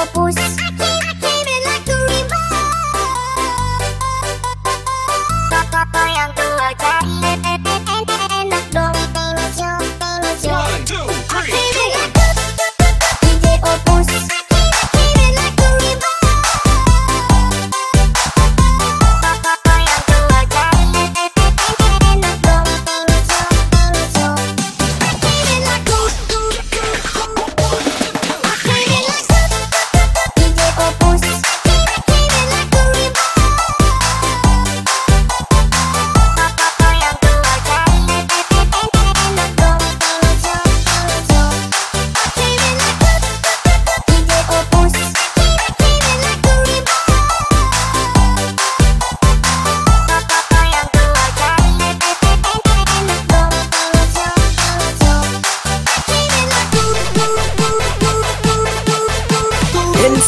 我不是